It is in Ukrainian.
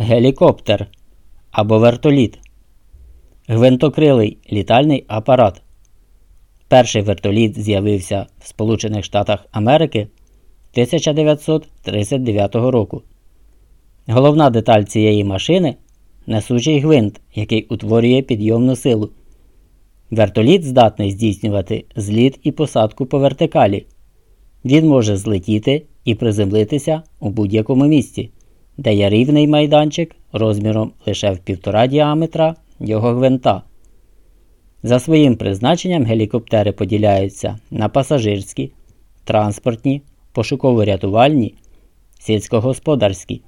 гелікоптер або вертоліт, гвинтокрилий літальний апарат. Перший вертоліт з'явився в Сполучених Штатах Америки 1939 року. Головна деталь цієї машини несучий гвинт, який утворює підйомну силу. Вертоліт здатний здійснювати зліт і посадку по вертикалі. Він може злетіти і приземлитися у будь-якому місці, де є рівний майданчик розміром лише в півтора діаметра його гвинта. За своїм призначенням гелікоптери поділяються на пасажирські, транспортні, пошуково-рятувальні, сільськогосподарські.